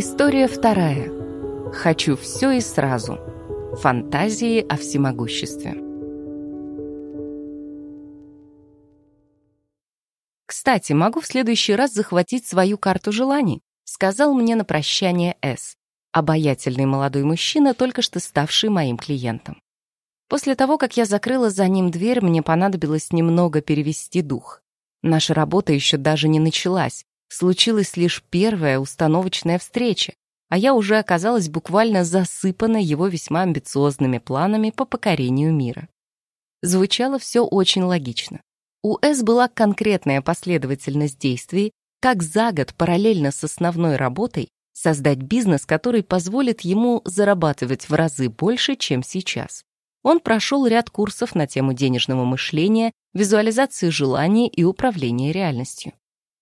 История вторая. Хочу все и сразу. Фантазии о всемогуществе. «Кстати, могу в следующий раз захватить свою карту желаний», сказал мне на прощание С, обаятельный молодой мужчина, только что ставший моим клиентом. После того, как я закрыла за ним дверь, мне понадобилось немного перевести дух. Наша работа еще даже не началась, случилась лишь первая установочная встреча, а я уже оказалась буквально засыпана его весьма амбициозными планами по покорению мира. Звучало все очень логично. У С была конкретная последовательность действий, как за год параллельно с основной работой создать бизнес, который позволит ему зарабатывать в разы больше, чем сейчас. Он прошел ряд курсов на тему денежного мышления, визуализации желаний и управления реальностью.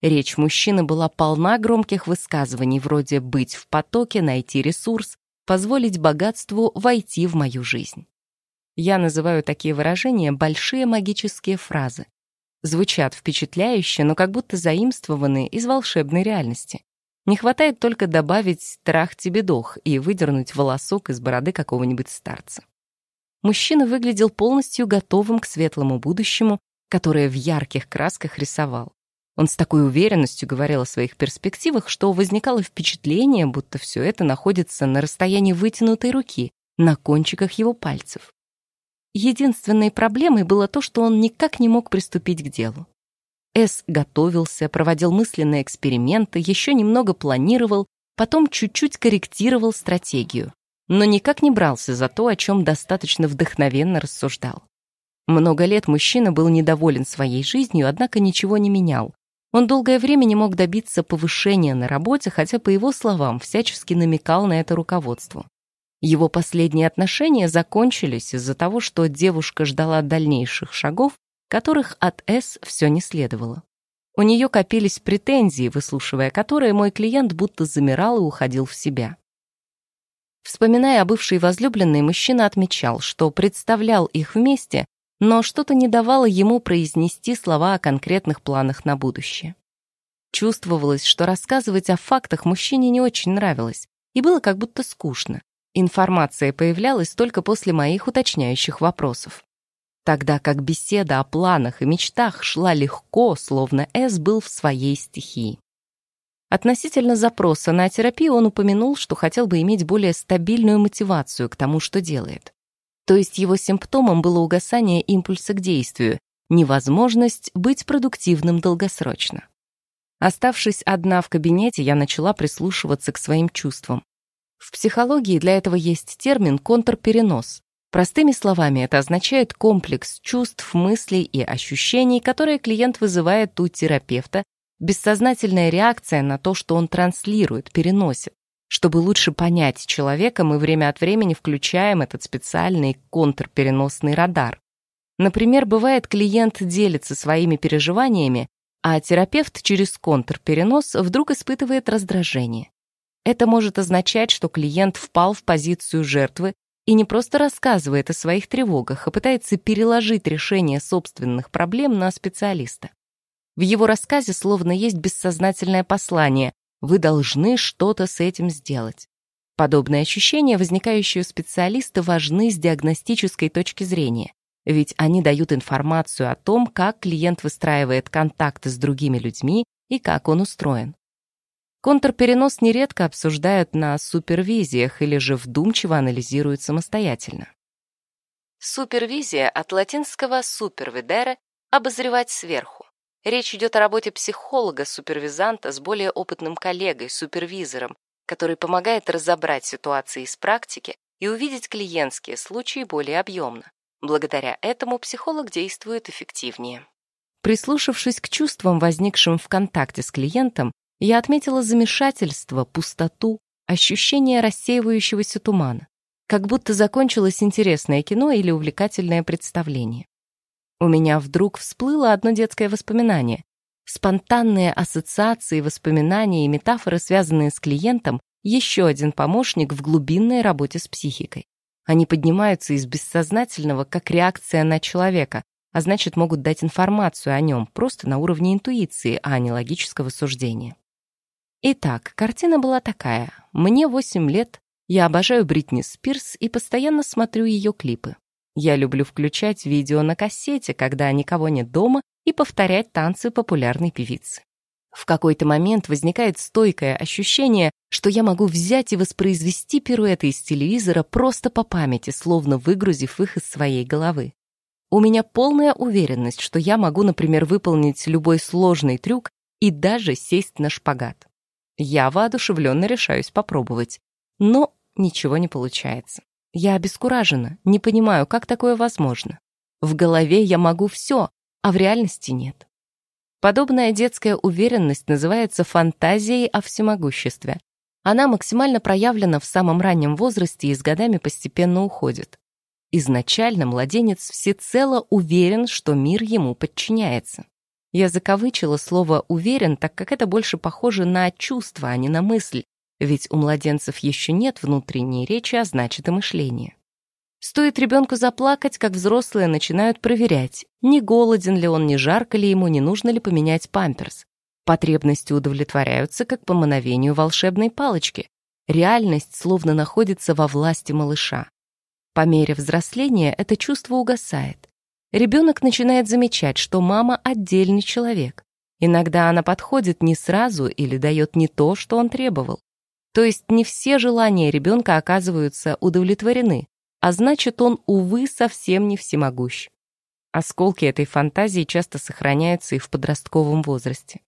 Речь мужчины была полна громких высказываний вроде «быть в потоке», «найти ресурс», «позволить богатству войти в мою жизнь». Я называю такие выражения «большие магические фразы». Звучат впечатляюще, но как будто заимствованы из волшебной реальности. Не хватает только добавить «трах тебе дох» и выдернуть волосок из бороды какого-нибудь старца. Мужчина выглядел полностью готовым к светлому будущему, которое в ярких красках рисовал. Он с такой уверенностью говорил о своих перспективах, что возникало впечатление, будто все это находится на расстоянии вытянутой руки, на кончиках его пальцев. Единственной проблемой было то, что он никак не мог приступить к делу. С готовился, проводил мысленные эксперименты, еще немного планировал, потом чуть-чуть корректировал стратегию, но никак не брался за то, о чем достаточно вдохновенно рассуждал. Много лет мужчина был недоволен своей жизнью, однако ничего не менял, он долгое время не мог добиться повышения на работе, хотя, по его словам, всячески намекал на это руководству. Его последние отношения закончились из-за того, что девушка ждала дальнейших шагов, которых от С все не следовало. У нее копились претензии, выслушивая которые мой клиент будто замирал и уходил в себя. Вспоминая о бывшей возлюбленной, мужчина отмечал, что представлял их вместе но что-то не давало ему произнести слова о конкретных планах на будущее. Чувствовалось, что рассказывать о фактах мужчине не очень нравилось, и было как будто скучно. Информация появлялась только после моих уточняющих вопросов. Тогда как беседа о планах и мечтах шла легко, словно С был в своей стихии. Относительно запроса на терапию он упомянул, что хотел бы иметь более стабильную мотивацию к тому, что делает. То есть его симптомом было угасание импульса к действию, невозможность быть продуктивным долгосрочно. Оставшись одна в кабинете, я начала прислушиваться к своим чувствам. В психологии для этого есть термин «контрперенос». Простыми словами, это означает комплекс чувств, мыслей и ощущений, которые клиент вызывает у терапевта, бессознательная реакция на то, что он транслирует, переносит. Чтобы лучше понять человека, мы время от времени включаем этот специальный контрпереносный радар. Например, бывает, клиент делится своими переживаниями, а терапевт через контрперенос вдруг испытывает раздражение. Это может означать, что клиент впал в позицию жертвы и не просто рассказывает о своих тревогах, а пытается переложить решение собственных проблем на специалиста. В его рассказе словно есть бессознательное послание вы должны что-то с этим сделать. Подобные ощущения, возникающие у специалиста, важны с диагностической точки зрения, ведь они дают информацию о том, как клиент выстраивает контакты с другими людьми и как он устроен. Контрперенос нередко обсуждают на супервизиях или же вдумчиво анализируют самостоятельно. Супервизия от латинского supervidere – обозревать сверху. Речь идет о работе психолога-супервизанта с более опытным коллегой, супервизором, который помогает разобрать ситуации из практики и увидеть клиентские случаи более объемно. Благодаря этому психолог действует эффективнее. Прислушавшись к чувствам, возникшим в контакте с клиентом, я отметила замешательство, пустоту, ощущение рассеивающегося тумана, как будто закончилось интересное кино или увлекательное представление. У меня вдруг всплыло одно детское воспоминание. Спонтанные ассоциации, воспоминания и метафоры, связанные с клиентом, еще один помощник в глубинной работе с психикой. Они поднимаются из бессознательного как реакция на человека, а значит могут дать информацию о нем просто на уровне интуиции, а не логического суждения. Итак, картина была такая. Мне 8 лет, я обожаю Бритни Спирс и постоянно смотрю ее клипы. Я люблю включать видео на кассете, когда никого нет дома, и повторять танцы популярной певицы. В какой-то момент возникает стойкое ощущение, что я могу взять и воспроизвести пируэты из телевизора просто по памяти, словно выгрузив их из своей головы. У меня полная уверенность, что я могу, например, выполнить любой сложный трюк и даже сесть на шпагат. Я воодушевленно решаюсь попробовать, но ничего не получается. Я обескуражена, не понимаю, как такое возможно. В голове я могу все, а в реальности нет. Подобная детская уверенность называется фантазией о всемогуществе. Она максимально проявлена в самом раннем возрасте и с годами постепенно уходит. Изначально младенец всецело уверен, что мир ему подчиняется. Я закавычила слово «уверен», так как это больше похоже на чувство, а не на мысль, ведь у младенцев еще нет внутренней речи, а значит и мышления. Стоит ребенку заплакать, как взрослые начинают проверять, не голоден ли он, не жарко ли ему, не нужно ли поменять памперс. Потребности удовлетворяются, как по мановению волшебной палочки. Реальность словно находится во власти малыша. По мере взросления это чувство угасает. Ребенок начинает замечать, что мама отдельный человек. Иногда она подходит не сразу или дает не то, что он требовал. То есть не все желания ребенка оказываются удовлетворены, а значит, он, увы, совсем не всемогущ. Осколки этой фантазии часто сохраняются и в подростковом возрасте.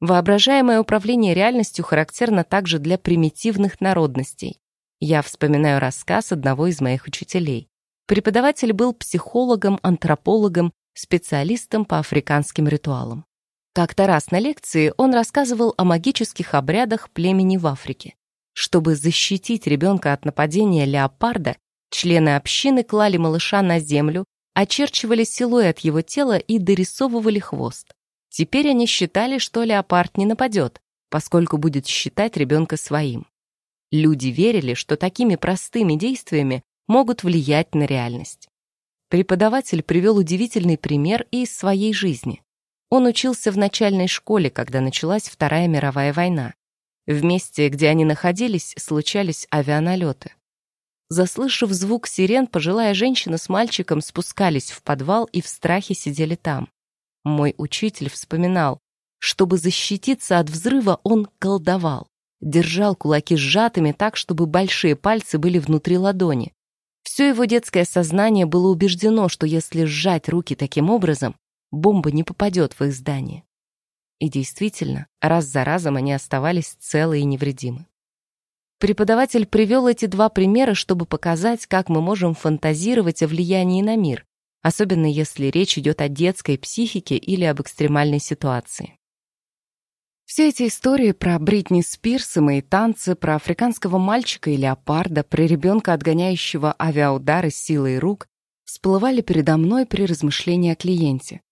Воображаемое управление реальностью характерно также для примитивных народностей. Я вспоминаю рассказ одного из моих учителей. Преподаватель был психологом, антропологом, специалистом по африканским ритуалам. Как-то раз на лекции он рассказывал о магических обрядах племени в Африке. Чтобы защитить ребенка от нападения леопарда, члены общины клали малыша на землю, очерчивали силуэт его тела и дорисовывали хвост. Теперь они считали, что леопард не нападет, поскольку будет считать ребенка своим. Люди верили, что такими простыми действиями могут влиять на реальность. Преподаватель привел удивительный пример из своей жизни. Он учился в начальной школе, когда началась Вторая мировая война. В месте, где они находились, случались авианалеты. Заслышав звук сирен, пожилая женщина с мальчиком спускались в подвал и в страхе сидели там. Мой учитель вспоминал, чтобы защититься от взрыва, он колдовал. Держал кулаки сжатыми так, чтобы большие пальцы были внутри ладони. Все его детское сознание было убеждено, что если сжать руки таким образом, бомба не попадет в их здание. И действительно, раз за разом они оставались целы и невредимы. Преподаватель привел эти два примера, чтобы показать, как мы можем фантазировать о влиянии на мир, особенно если речь идет о детской психике или об экстремальной ситуации. Все эти истории про Бритни Спирс и мои танцы, про африканского мальчика и леопарда, про ребенка, отгоняющего авиаудары силой рук, всплывали передо мной при размышлении о клиенте.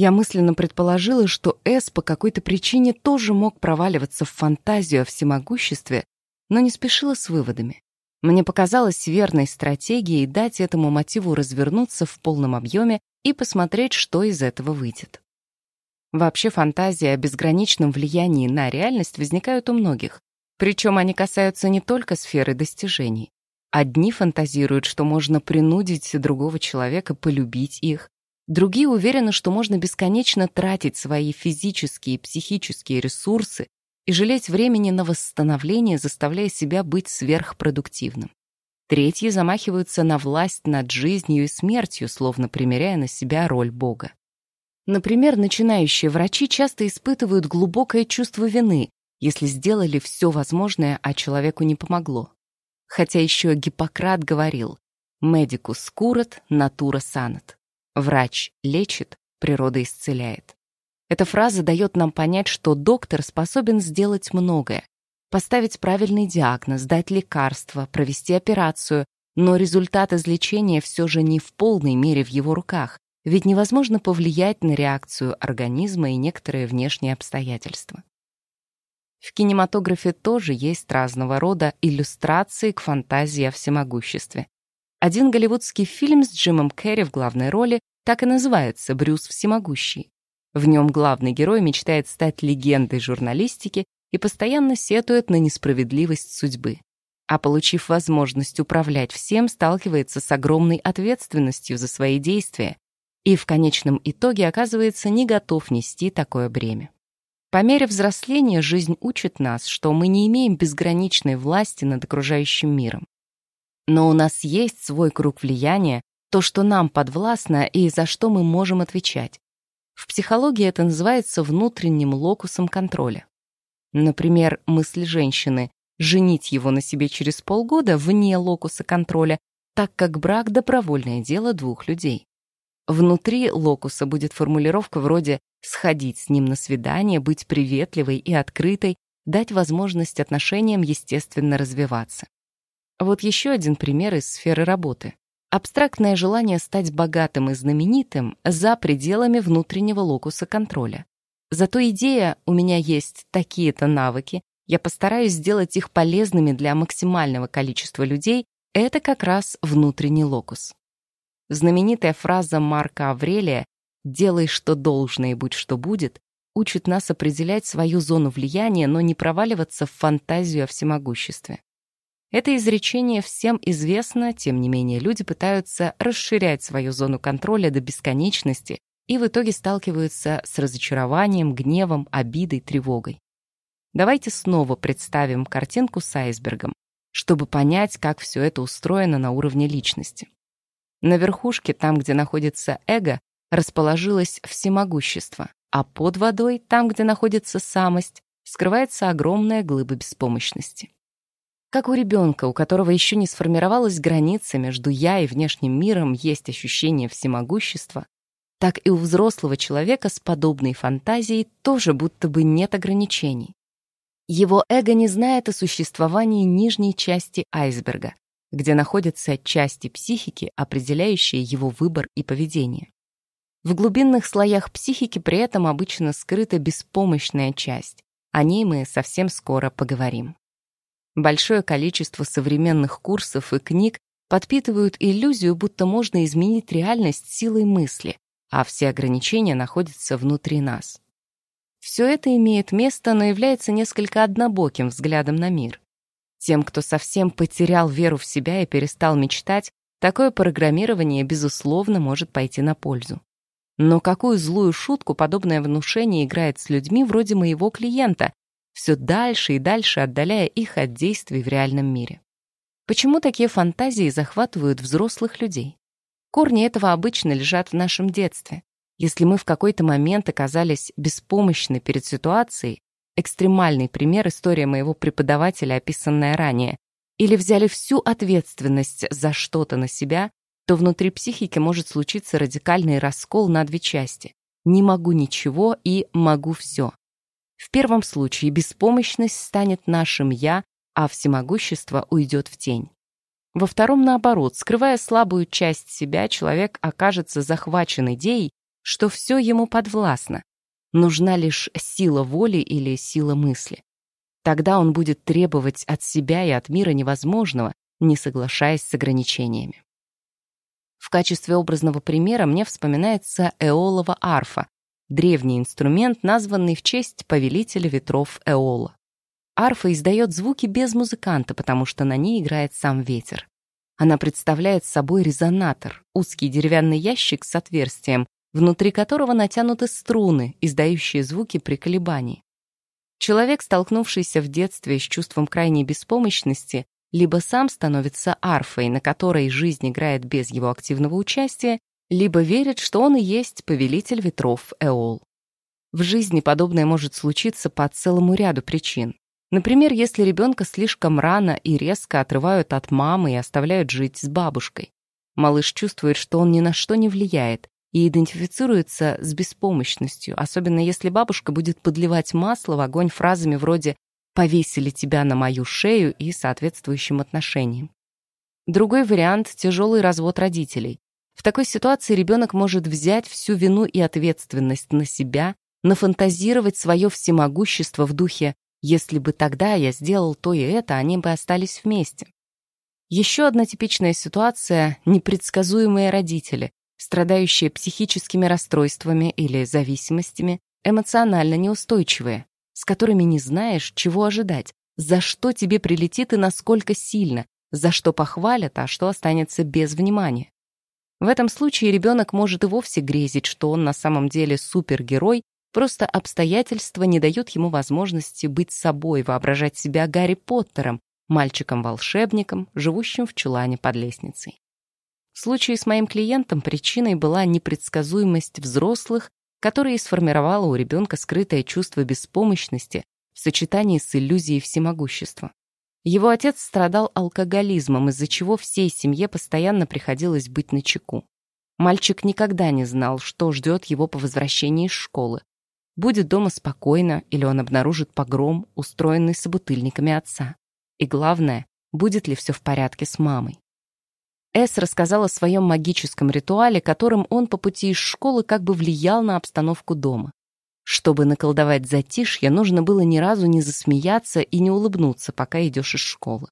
Я мысленно предположила, что Эс по какой-то причине тоже мог проваливаться в фантазию о всемогуществе, но не спешила с выводами. Мне показалось верной стратегией дать этому мотиву развернуться в полном объеме и посмотреть, что из этого выйдет. Вообще фантазии о безграничном влиянии на реальность возникают у многих, причем они касаются не только сферы достижений. Одни фантазируют, что можно принудить другого человека полюбить их, Другие уверены, что можно бесконечно тратить свои физические и психические ресурсы и жалеть времени на восстановление, заставляя себя быть сверхпродуктивным. Третьи замахиваются на власть над жизнью и смертью, словно примеряя на себя роль Бога. Например, начинающие врачи часто испытывают глубокое чувство вины, если сделали все возможное, а человеку не помогло. Хотя еще Гиппократ говорил «медикус курат, натура санат». Врач лечит, природа исцеляет. Эта фраза дает нам понять, что доктор способен сделать многое. Поставить правильный диагноз, дать лекарство, провести операцию, но результат излечения все же не в полной мере в его руках, ведь невозможно повлиять на реакцию организма и некоторые внешние обстоятельства. В кинематографе тоже есть разного рода иллюстрации к фантазии о всемогуществе. Один голливудский фильм с Джимом Керри в главной роли так и называется «Брюс всемогущий». В нем главный герой мечтает стать легендой журналистики и постоянно сетует на несправедливость судьбы. А получив возможность управлять всем, сталкивается с огромной ответственностью за свои действия и в конечном итоге оказывается не готов нести такое бремя. По мере взросления жизнь учит нас, что мы не имеем безграничной власти над окружающим миром. Но у нас есть свой круг влияния, то, что нам подвластно и за что мы можем отвечать. В психологии это называется внутренним локусом контроля. Например, мысль женщины женить его на себе через полгода вне локуса контроля, так как брак — добровольное дело двух людей. Внутри локуса будет формулировка вроде «сходить с ним на свидание, быть приветливой и открытой, дать возможность отношениям естественно развиваться». Вот еще один пример из сферы работы. Абстрактное желание стать богатым и знаменитым за пределами внутреннего локуса контроля. Зато идея «у меня есть такие-то навыки, я постараюсь сделать их полезными для максимального количества людей» — это как раз внутренний локус. Знаменитая фраза Марка Аврелия «делай, что должно и будь, что будет» учит нас определять свою зону влияния, но не проваливаться в фантазию о всемогуществе. Это изречение всем известно, тем не менее люди пытаются расширять свою зону контроля до бесконечности и в итоге сталкиваются с разочарованием, гневом, обидой, тревогой. Давайте снова представим картинку с айсбергом, чтобы понять, как все это устроено на уровне личности. На верхушке, там, где находится эго, расположилось всемогущество, а под водой, там, где находится самость, скрывается огромная глыба беспомощности. Как у ребенка, у которого еще не сформировалась граница между «я» и внешним миром, есть ощущение всемогущества, так и у взрослого человека с подобной фантазией тоже будто бы нет ограничений. Его эго не знает о существовании нижней части айсберга, где находятся части психики, определяющие его выбор и поведение. В глубинных слоях психики при этом обычно скрыта беспомощная часть. О ней мы совсем скоро поговорим. Большое количество современных курсов и книг подпитывают иллюзию, будто можно изменить реальность силой мысли, а все ограничения находятся внутри нас. Все это имеет место, но является несколько однобоким взглядом на мир. Тем, кто совсем потерял веру в себя и перестал мечтать, такое программирование, безусловно, может пойти на пользу. Но какую злую шутку подобное внушение играет с людьми вроде моего клиента, все дальше и дальше отдаляя их от действий в реальном мире. Почему такие фантазии захватывают взрослых людей? Корни этого обычно лежат в нашем детстве. Если мы в какой-то момент оказались беспомощны перед ситуацией, экстремальный пример история моего преподавателя, описанная ранее, или взяли всю ответственность за что-то на себя, то внутри психики может случиться радикальный раскол на две части. Не могу ничего и могу все. В первом случае беспомощность станет нашим «я», а всемогущество уйдет в тень. Во втором, наоборот, скрывая слабую часть себя, человек окажется захвачен идеей, что все ему подвластно. Нужна лишь сила воли или сила мысли. Тогда он будет требовать от себя и от мира невозможного, не соглашаясь с ограничениями. В качестве образного примера мне вспоминается эолова арфа, древний инструмент, названный в честь повелителя ветров Эола. Арфа издает звуки без музыканта, потому что на ней играет сам ветер. Она представляет собой резонатор, узкий деревянный ящик с отверстием, внутри которого натянуты струны, издающие звуки при колебании. Человек, столкнувшийся в детстве с чувством крайней беспомощности, либо сам становится арфой, на которой жизнь играет без его активного участия, либо верит, что он и есть повелитель ветров Эол. В жизни подобное может случиться по целому ряду причин. Например, если ребенка слишком рано и резко отрывают от мамы и оставляют жить с бабушкой. Малыш чувствует, что он ни на что не влияет и идентифицируется с беспомощностью, особенно если бабушка будет подливать масло в огонь фразами вроде «повесили тебя на мою шею» и соответствующим отношением. Другой вариант – тяжелый развод родителей. В такой ситуации ребенок может взять всю вину и ответственность на себя, нафантазировать свое всемогущество в духе «если бы тогда я сделал то и это, они бы остались вместе». Еще одна типичная ситуация – непредсказуемые родители, страдающие психическими расстройствами или зависимостями, эмоционально неустойчивые, с которыми не знаешь, чего ожидать, за что тебе прилетит и насколько сильно, за что похвалят, а что останется без внимания. В этом случае ребенок может и вовсе грезить, что он на самом деле супергерой, просто обстоятельства не дают ему возможности быть собой, воображать себя Гарри Поттером, мальчиком-волшебником, живущим в чулане под лестницей. В случае с моим клиентом причиной была непредсказуемость взрослых, которая сформировала у ребенка скрытое чувство беспомощности в сочетании с иллюзией всемогущества. Его отец страдал алкоголизмом, из-за чего всей семье постоянно приходилось быть начеку. Мальчик никогда не знал, что ждет его по возвращении из школы. Будет дома спокойно, или он обнаружит погром, устроенный собутыльниками отца. И главное, будет ли все в порядке с мамой. Эс рассказал о своем магическом ритуале, которым он по пути из школы как бы влиял на обстановку дома. Чтобы наколдовать затишье, нужно было ни разу не засмеяться и не улыбнуться, пока идешь из школы.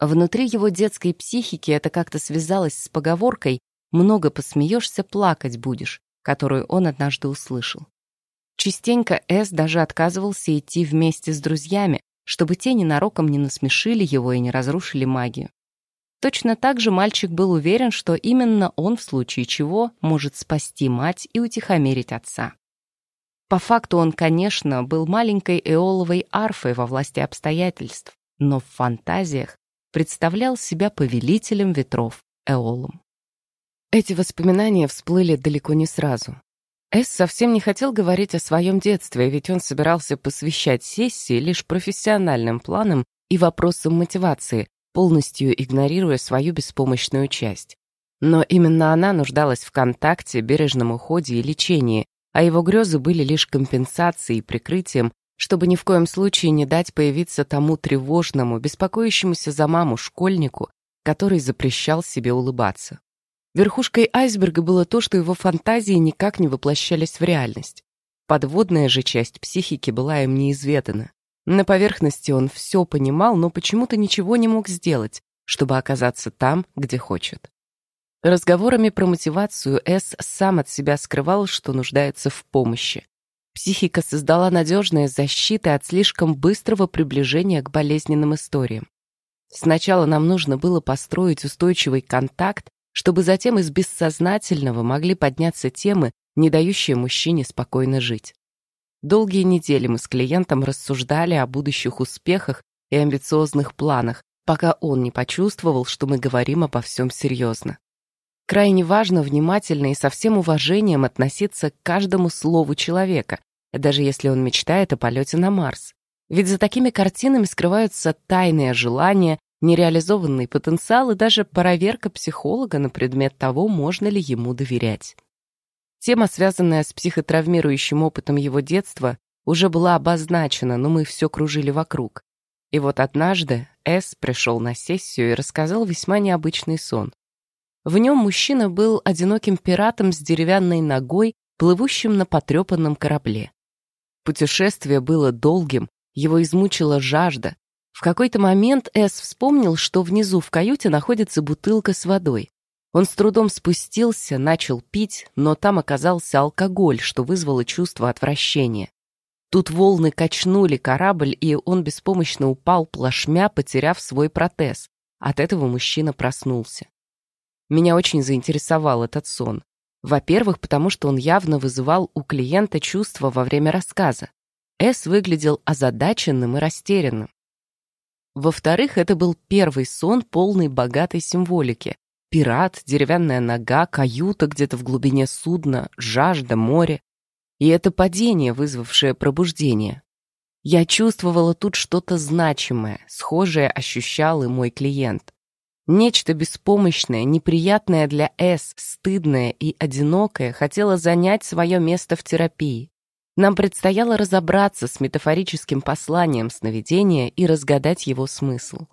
Внутри его детской психики это как-то связалось с поговоркой «много посмеешься, плакать будешь», которую он однажды услышал. Частенько Эс даже отказывался идти вместе с друзьями, чтобы те ненароком не насмешили его и не разрушили магию. Точно так же мальчик был уверен, что именно он в случае чего может спасти мать и утихомирить отца. По факту он, конечно, был маленькой эоловой арфой во власти обстоятельств, но в фантазиях представлял себя повелителем ветров, эолом. Эти воспоминания всплыли далеко не сразу. Эс совсем не хотел говорить о своем детстве, ведь он собирался посвящать сессии лишь профессиональным планам и вопросам мотивации, полностью игнорируя свою беспомощную часть. Но именно она нуждалась в контакте, бережном уходе и лечении, а его грезы были лишь компенсацией и прикрытием, чтобы ни в коем случае не дать появиться тому тревожному, беспокоящемуся за маму школьнику, который запрещал себе улыбаться. Верхушкой айсберга было то, что его фантазии никак не воплощались в реальность. Подводная же часть психики была им неизведана. На поверхности он все понимал, но почему-то ничего не мог сделать, чтобы оказаться там, где хочет. Разговорами про мотивацию С сам от себя скрывал, что нуждается в помощи. Психика создала надежные защиты от слишком быстрого приближения к болезненным историям. Сначала нам нужно было построить устойчивый контакт, чтобы затем из бессознательного могли подняться темы, не дающие мужчине спокойно жить. Долгие недели мы с клиентом рассуждали о будущих успехах и амбициозных планах, пока он не почувствовал, что мы говорим обо всем серьезно. Крайне важно внимательно и со всем уважением относиться к каждому слову человека, даже если он мечтает о полете на Марс. Ведь за такими картинами скрываются тайные желания, нереализованный потенциал и даже проверка психолога на предмет того, можно ли ему доверять. Тема, связанная с психотравмирующим опытом его детства, уже была обозначена, но мы все кружили вокруг. И вот однажды С пришел на сессию и рассказал весьма необычный сон. В нем мужчина был одиноким пиратом с деревянной ногой, плывущим на потрепанном корабле. Путешествие было долгим, его измучила жажда. В какой-то момент Эс вспомнил, что внизу в каюте находится бутылка с водой. Он с трудом спустился, начал пить, но там оказался алкоголь, что вызвало чувство отвращения. Тут волны качнули корабль, и он беспомощно упал плашмя, потеряв свой протез. От этого мужчина проснулся. Меня очень заинтересовал этот сон. Во-первых, потому что он явно вызывал у клиента чувства во время рассказа. С выглядел озадаченным и растерянным. Во-вторых, это был первый сон, полный богатой символики. Пират, деревянная нога, каюта где-то в глубине судна, жажда, море. И это падение, вызвавшее пробуждение. Я чувствовала тут что-то значимое, схожее ощущал и мой клиент. Нечто беспомощное, неприятное для С, стыдное и одинокое хотело занять свое место в терапии. Нам предстояло разобраться с метафорическим посланием сновидения и разгадать его смысл.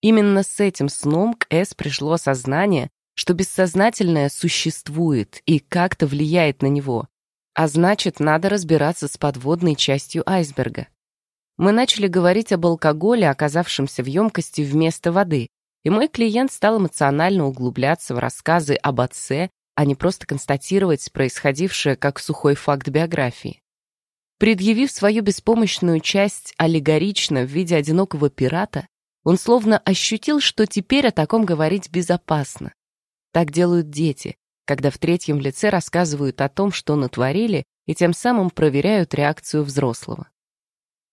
Именно с этим сном к С пришло осознание, что бессознательное существует и как-то влияет на него, а значит, надо разбираться с подводной частью айсберга. Мы начали говорить об алкоголе, оказавшемся в емкости вместо воды, и мой клиент стал эмоционально углубляться в рассказы об отце, а не просто констатировать происходившее как сухой факт биографии. Предъявив свою беспомощную часть аллегорично в виде одинокого пирата, он словно ощутил, что теперь о таком говорить безопасно. Так делают дети, когда в третьем лице рассказывают о том, что натворили, и тем самым проверяют реакцию взрослого.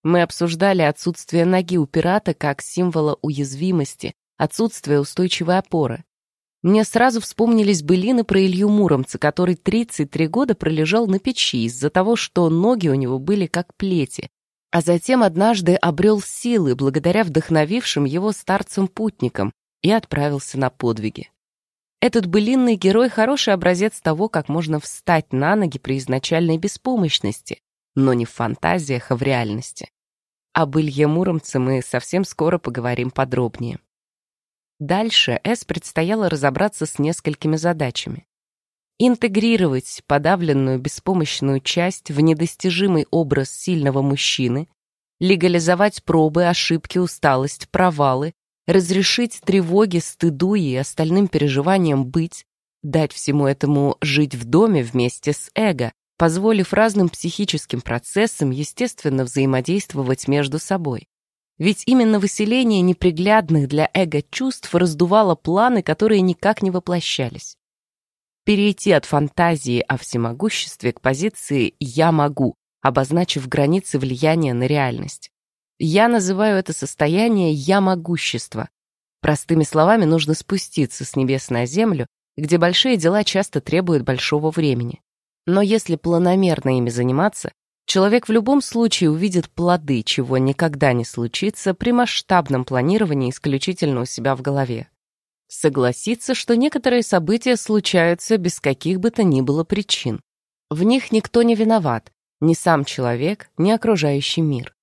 Мы обсуждали отсутствие ноги у пирата как символа уязвимости, отсутствие устойчивой опоры. Мне сразу вспомнились былины про Илью Муромца, который 33 года пролежал на печи из-за того, что ноги у него были как плети, а затем однажды обрел силы благодаря вдохновившим его старцам-путникам и отправился на подвиги. Этот былинный герой — хороший образец того, как можно встать на ноги при изначальной беспомощности, но не в фантазиях, а в реальности. Об Илье Муромце мы совсем скоро поговорим подробнее. Дальше С предстояло разобраться с несколькими задачами. Интегрировать подавленную беспомощную часть в недостижимый образ сильного мужчины, легализовать пробы, ошибки, усталость, провалы, разрешить тревоге, стыду и остальным переживаниям быть, дать всему этому жить в доме вместе с эго, позволив разным психическим процессам естественно взаимодействовать между собой. Ведь именно выселение неприглядных для эго чувств раздувало планы, которые никак не воплощались. Перейти от фантазии о всемогуществе к позиции «я могу», обозначив границы влияния на реальность. Я называю это состояние «я могущество». Простыми словами, нужно спуститься с небес на землю, где большие дела часто требуют большого времени. Но если планомерно ими заниматься, Человек в любом случае увидит плоды, чего никогда не случится при масштабном планировании исключительно у себя в голове. Согласиться, что некоторые события случаются без каких бы то ни было причин. В них никто не виноват, ни сам человек, ни окружающий мир.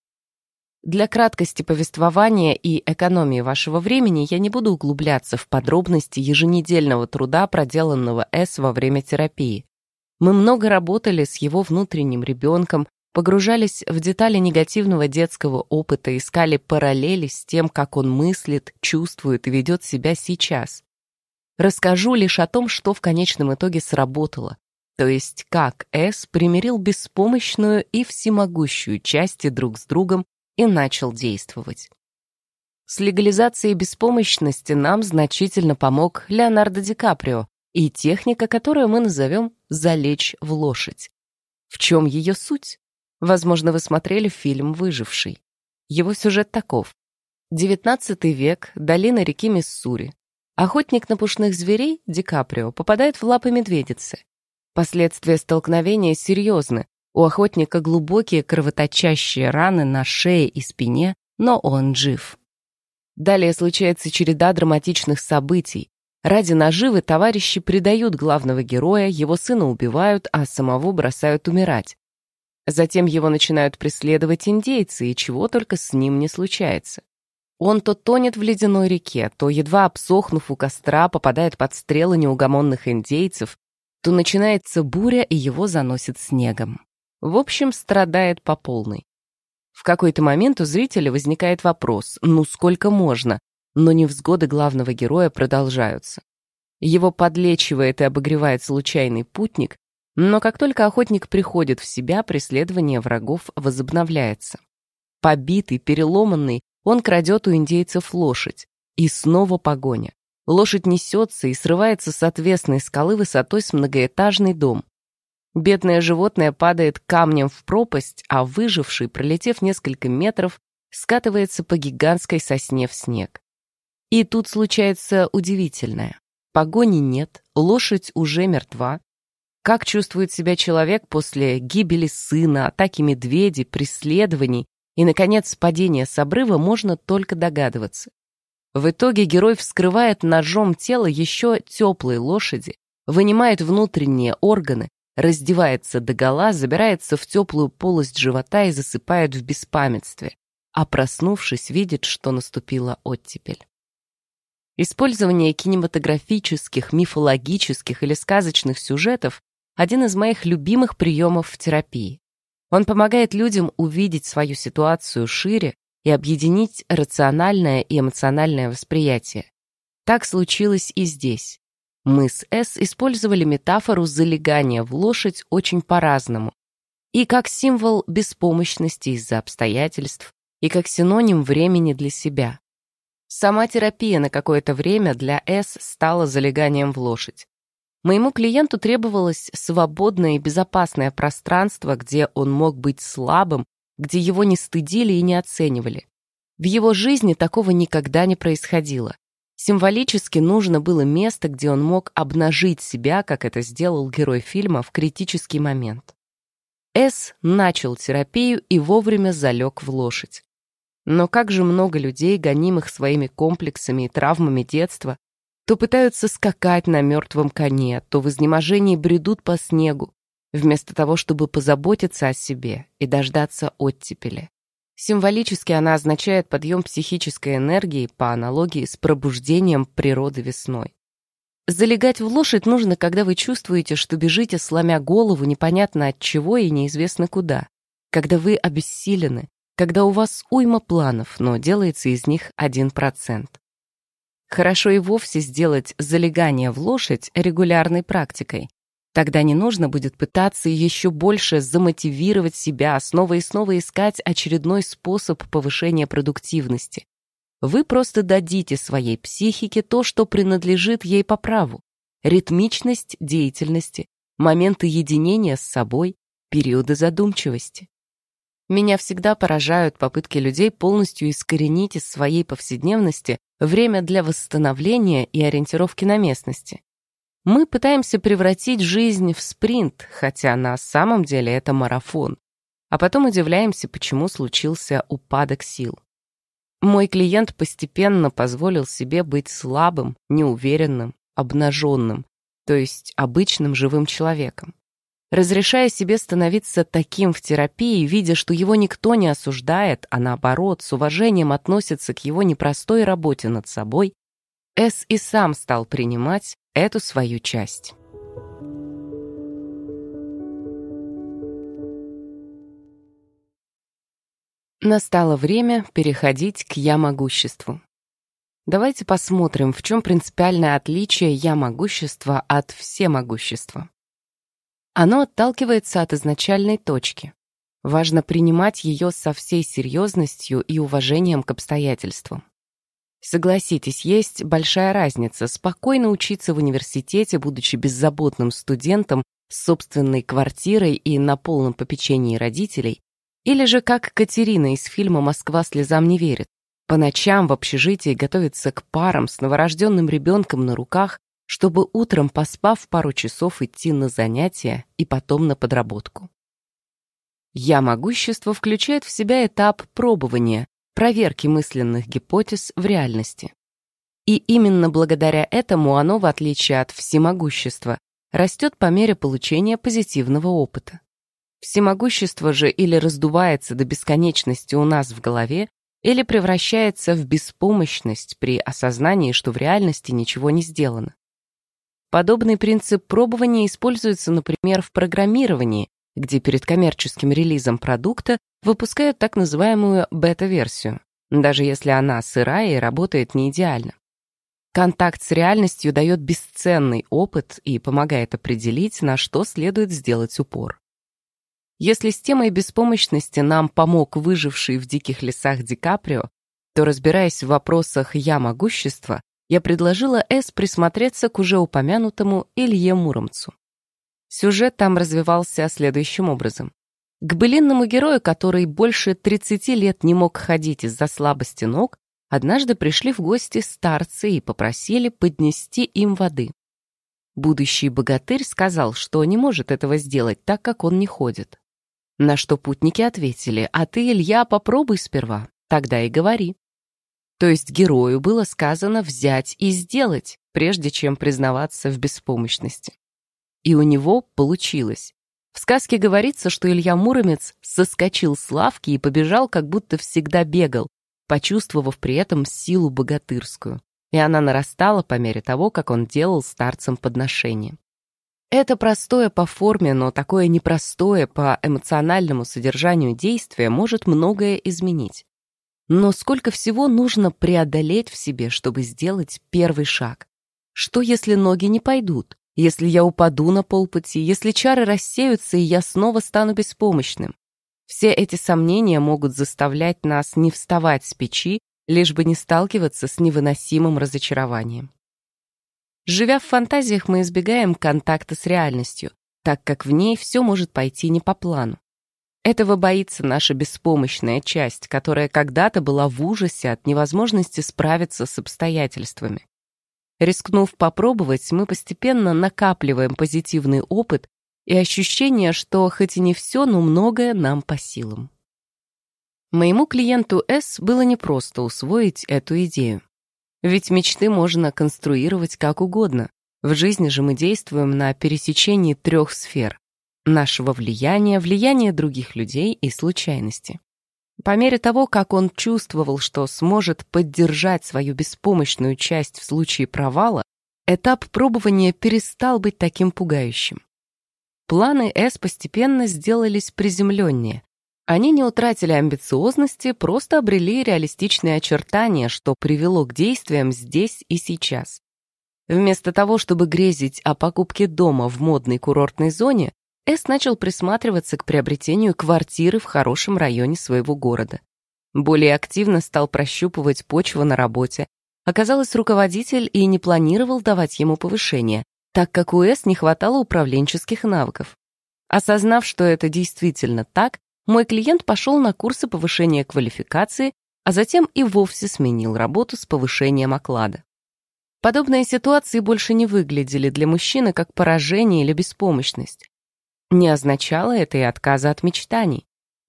Для краткости повествования и экономии вашего времени я не буду углубляться в подробности еженедельного труда, проделанного С во время терапии. Мы много работали с его внутренним ребенком, погружались в детали негативного детского опыта, искали параллели с тем, как он мыслит, чувствует и ведет себя сейчас. Расскажу лишь о том, что в конечном итоге сработало, то есть как С примирил беспомощную и всемогущую части друг с другом и начал действовать. С легализацией беспомощности нам значительно помог Леонардо Ди Каприо, и техника, которую мы назовем «залечь в лошадь». В чем ее суть? Возможно, вы смотрели фильм «Выживший». Его сюжет таков. XIX век, долина реки Миссури. Охотник на пушных зверей, Ди Каприо, попадает в лапы медведицы. Последствия столкновения серьезны. У охотника глубокие кровоточащие раны на шее и спине, но он жив. Далее случается череда драматичных событий, Ради наживы товарищи предают главного героя, его сына убивают, а самого бросают умирать. Затем его начинают преследовать индейцы, и чего только с ним не случается. Он то тонет в ледяной реке, то, едва обсохнув у костра, попадает под стрелы неугомонных индейцев, то начинается буря, и его заносит снегом. В общем, страдает по полной. В какой-то момент у зрителя возникает вопрос, ну сколько можно, но невзгоды главного героя продолжаются. Его подлечивает и обогревает случайный путник, но как только охотник приходит в себя, преследование врагов возобновляется. Побитый, переломанный, он крадет у индейцев лошадь. И снова погоня. Лошадь несется и срывается с отвесной скалы высотой с многоэтажный дом. Бедное животное падает камнем в пропасть, а выживший, пролетев несколько метров, скатывается по гигантской сосне в снег. И тут случается удивительное. Погони нет, лошадь уже мертва. Как чувствует себя человек после гибели сына, атаки медведей, преследований и, наконец, падения с обрыва, можно только догадываться. В итоге герой вскрывает ножом тело еще теплой лошади, вынимает внутренние органы, раздевается догола, забирается в теплую полость живота и засыпает в беспамятстве, а проснувшись, видит, что наступила оттепель. Использование кинематографических, мифологических или сказочных сюжетов – один из моих любимых приемов в терапии. Он помогает людям увидеть свою ситуацию шире и объединить рациональное и эмоциональное восприятие. Так случилось и здесь. Мы с С использовали метафору залегания в лошадь очень по-разному. и как символ беспомощности из-за обстоятельств, и как синоним времени для себя. Сама терапия на какое-то время для С стала залеганием в лошадь. Моему клиенту требовалось свободное и безопасное пространство, где он мог быть слабым, где его не стыдили и не оценивали. В его жизни такого никогда не происходило. Символически нужно было место, где он мог обнажить себя, как это сделал герой фильма в критический момент. С начал терапию и вовремя залег в лошадь. Но как же много людей, гонимых своими комплексами и травмами детства, то пытаются скакать на мертвом коне, то в изнеможении бредут по снегу, вместо того, чтобы позаботиться о себе и дождаться оттепели. Символически она означает подъем психической энергии по аналогии с пробуждением природы весной. Залегать в лошадь нужно, когда вы чувствуете, что бежите, сломя голову непонятно от чего и неизвестно куда, когда вы обессилены, когда у вас уйма планов, но делается из них 1%. Хорошо и вовсе сделать залегание в лошадь регулярной практикой, Тогда не нужно будет пытаться еще больше замотивировать себя, снова и снова искать очередной способ повышения продуктивности. Вы просто дадите своей психике то, что принадлежит ей по праву. Ритмичность деятельности, моменты единения с собой, периоды задумчивости. Меня всегда поражают попытки людей полностью искоренить из своей повседневности время для восстановления и ориентировки на местности. Мы пытаемся превратить жизнь в спринт, хотя на самом деле это марафон. А потом удивляемся, почему случился упадок сил. Мой клиент постепенно позволил себе быть слабым, неуверенным, обнаженным, то есть обычным живым человеком. Разрешая себе становиться таким в терапии, видя, что его никто не осуждает, а наоборот, с уважением относится к его непростой работе над собой, С и сам стал принимать эту свою часть. Настало время переходить к «я-могуществу». Давайте посмотрим, в чем принципиальное отличие «я-могущества» от «всемогущества». Оно отталкивается от изначальной точки. Важно принимать ее со всей серьезностью и уважением к обстоятельствам. Согласитесь, есть большая разница спокойно учиться в университете, будучи беззаботным студентом с собственной квартирой и на полном попечении родителей, или же как Катерина из фильма «Москва слезам не верит», по ночам в общежитии готовится к парам с новорожденным ребенком на руках, чтобы утром, поспав пару часов, идти на занятия и потом на подработку. «Я могущество» включает в себя этап пробования, проверки мысленных гипотез в реальности. И именно благодаря этому оно, в отличие от всемогущества, растет по мере получения позитивного опыта. Всемогущество же или раздувается до бесконечности у нас в голове, или превращается в беспомощность при осознании, что в реальности ничего не сделано. Подобный принцип пробования используется, например, в программировании, где перед коммерческим релизом продукта выпускают так называемую бета-версию, даже если она сырая и работает не идеально. Контакт с реальностью дает бесценный опыт и помогает определить, на что следует сделать упор. Если с темой беспомощности нам помог выживший в диких лесах Ди Каприо, то, разбираясь в вопросах «я могущества», я предложила С присмотреться к уже упомянутому Илье Муромцу. Сюжет там развивался следующим образом. К былинному герою, который больше 30 лет не мог ходить из-за слабости ног, однажды пришли в гости старцы и попросили поднести им воды. Будущий богатырь сказал, что не может этого сделать, так как он не ходит. На что путники ответили, а ты, Илья, попробуй сперва, тогда и говори. То есть герою было сказано взять и сделать, прежде чем признаваться в беспомощности. И у него получилось. В сказке говорится, что Илья Муромец соскочил с лавки и побежал, как будто всегда бегал, почувствовав при этом силу богатырскую. И она нарастала по мере того, как он делал старцам подношения. Это простое по форме, но такое непростое по эмоциональному содержанию действие может многое изменить. Но сколько всего нужно преодолеть в себе, чтобы сделать первый шаг? Что, если ноги не пойдут? если я упаду на полпути, если чары рассеются, и я снова стану беспомощным. Все эти сомнения могут заставлять нас не вставать с печи, лишь бы не сталкиваться с невыносимым разочарованием. Живя в фантазиях, мы избегаем контакта с реальностью, так как в ней все может пойти не по плану. Этого боится наша беспомощная часть, которая когда-то была в ужасе от невозможности справиться с обстоятельствами. Рискнув попробовать, мы постепенно накапливаем позитивный опыт и ощущение, что хоть и не все, но многое нам по силам. Моему клиенту С было непросто усвоить эту идею. Ведь мечты можно конструировать как угодно. В жизни же мы действуем на пересечении трех сфер — нашего влияния, влияния других людей и случайности. По мере того, как он чувствовал, что сможет поддержать свою беспомощную часть в случае провала, этап пробования перестал быть таким пугающим. Планы С постепенно сделались приземленнее. Они не утратили амбициозности, просто обрели реалистичные очертания, что привело к действиям здесь и сейчас. Вместо того, чтобы грезить о покупке дома в модной курортной зоне, С начал присматриваться к приобретению квартиры в хорошем районе своего города. Более активно стал прощупывать почву на работе. Оказалось, руководитель и не планировал давать ему повышение, так как у С не хватало управленческих навыков. Осознав, что это действительно так, мой клиент пошел на курсы повышения квалификации, а затем и вовсе сменил работу с повышением оклада. Подобные ситуации больше не выглядели для мужчины как поражение или беспомощность. Не означало это и отказа от мечтаний.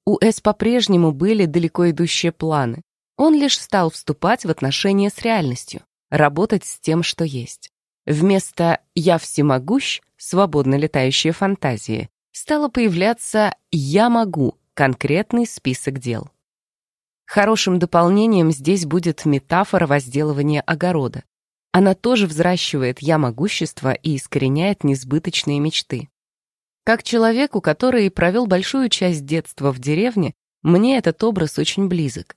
У С по-прежнему были далеко идущие планы. Он лишь стал вступать в отношения с реальностью, работать с тем, что есть. Вместо «я всемогущ» свободно летающие фантазии стало появляться «я могу» конкретный список дел. Хорошим дополнением здесь будет метафора возделывания огорода. Она тоже взращивает «я могущество» и искореняет несбыточные мечты. Как человеку, который провел большую часть детства в деревне, мне этот образ очень близок.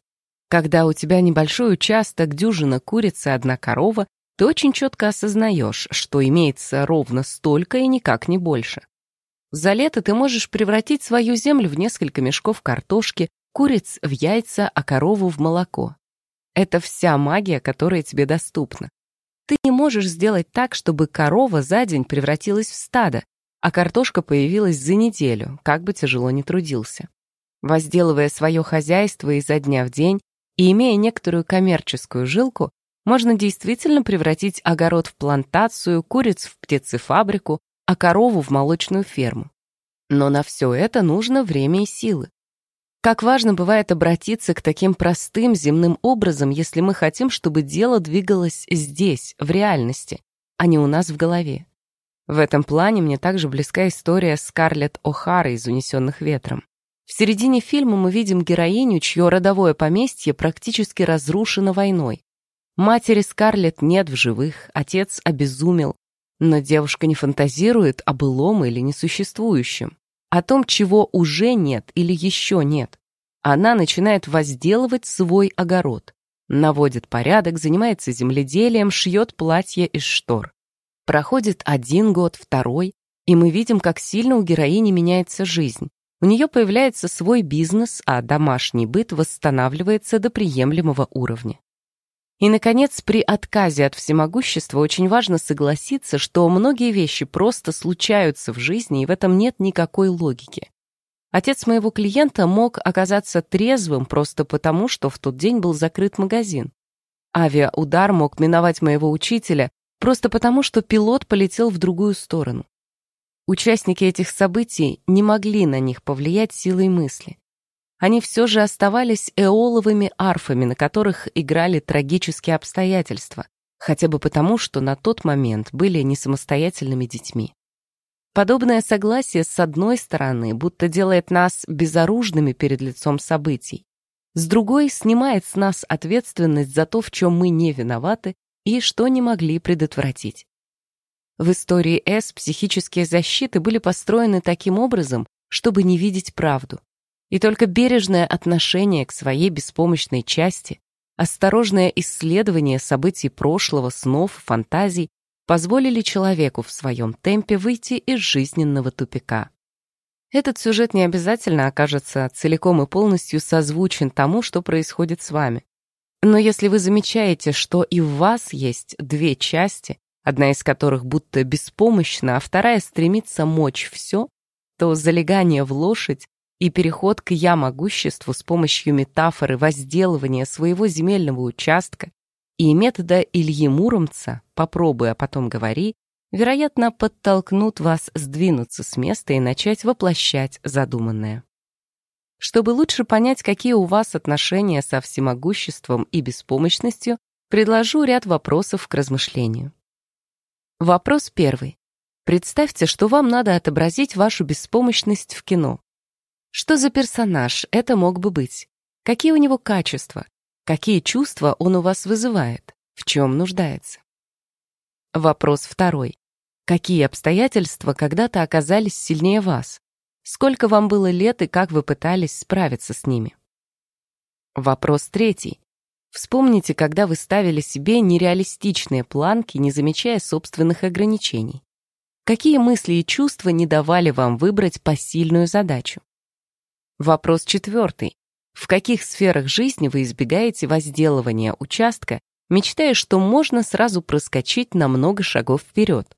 Когда у тебя небольшой участок, дюжина курицы, одна корова, ты очень четко осознаешь, что имеется ровно столько и никак не больше. За лето ты можешь превратить свою землю в несколько мешков картошки, куриц в яйца, а корову в молоко. Это вся магия, которая тебе доступна. Ты не можешь сделать так, чтобы корова за день превратилась в стадо, а картошка появилась за неделю, как бы тяжело ни трудился. Возделывая свое хозяйство изо дня в день и имея некоторую коммерческую жилку, можно действительно превратить огород в плантацию, куриц в птицефабрику, а корову в молочную ферму. Но на все это нужно время и силы. Как важно бывает обратиться к таким простым земным образом, если мы хотим, чтобы дело двигалось здесь, в реальности, а не у нас в голове. В этом плане мне также близка история Скарлетт О'Хара из «Унесенных ветром». В середине фильма мы видим героиню, чье родовое поместье практически разрушено войной. Матери Скарлетт нет в живых, отец обезумел. Но девушка не фантазирует о былом или несуществующем, о том, чего уже нет или еще нет. Она начинает возделывать свой огород, наводит порядок, занимается земледелием, шьет платья из штор. Проходит один год, второй, и мы видим, как сильно у героини меняется жизнь. У нее появляется свой бизнес, а домашний быт восстанавливается до приемлемого уровня. И, наконец, при отказе от всемогущества очень важно согласиться, что многие вещи просто случаются в жизни, и в этом нет никакой логики. Отец моего клиента мог оказаться трезвым просто потому, что в тот день был закрыт магазин. Авиаудар мог миновать моего учителя просто потому, что пилот полетел в другую сторону. Участники этих событий не могли на них повлиять силой мысли они все же оставались эоловыми арфами, на которых играли трагические обстоятельства, хотя бы потому, что на тот момент были не самостоятельными детьми. Подобное согласие, с одной стороны, будто делает нас безоружными перед лицом событий, с другой снимает с нас ответственность за то, в чем мы не виноваты и что не могли предотвратить. В истории С психические защиты были построены таким образом, чтобы не видеть правду. И только бережное отношение к своей беспомощной части, осторожное исследование событий прошлого, снов, фантазий позволили человеку в своем темпе выйти из жизненного тупика. Этот сюжет не обязательно окажется целиком и полностью созвучен тому, что происходит с вами. Но если вы замечаете, что и в вас есть две части, одна из которых будто беспомощна, а вторая стремится мочь все, то залегание в лошадь и переход к «я-могуществу» с помощью метафоры возделывания своего земельного участка и метода Ильи Муромца «попробуй, а потом говори» вероятно, подтолкнут вас сдвинуться с места и начать воплощать задуманное. Чтобы лучше понять, какие у вас отношения со всемогуществом и беспомощностью, предложу ряд вопросов к размышлению. Вопрос первый. Представьте, что вам надо отобразить вашу беспомощность в кино. Что за персонаж это мог бы быть? Какие у него качества? Какие чувства он у вас вызывает? В чем нуждается? Вопрос второй. Какие обстоятельства когда-то оказались сильнее вас? Сколько вам было лет и как вы пытались справиться с ними? Вопрос третий. Вспомните, когда вы ставили себе нереалистичные планки, не замечая собственных ограничений. Какие мысли и чувства не давали вам выбрать посильную задачу? Вопрос четвертый. В каких сферах жизни вы избегаете возделывания участка мечтая, что можно сразу проскочить на много шагов вперед.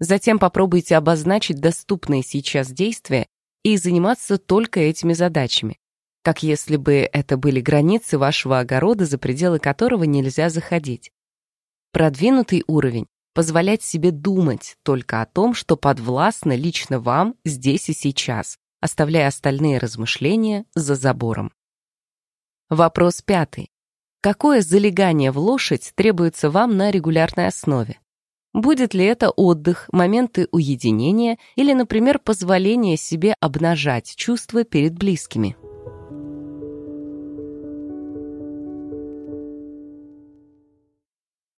Затем попробуйте обозначить доступные сейчас действия и заниматься только этими задачами, как если бы это были границы вашего огорода, за пределы которого нельзя заходить. Продвинутый уровень позволять себе думать только о том, что подвластно лично вам здесь и сейчас, оставляя остальные размышления за забором. Вопрос пятый. Какое залегание в лошадь требуется вам на регулярной основе? Будет ли это отдых, моменты уединения или, например, позволение себе обнажать чувства перед близкими?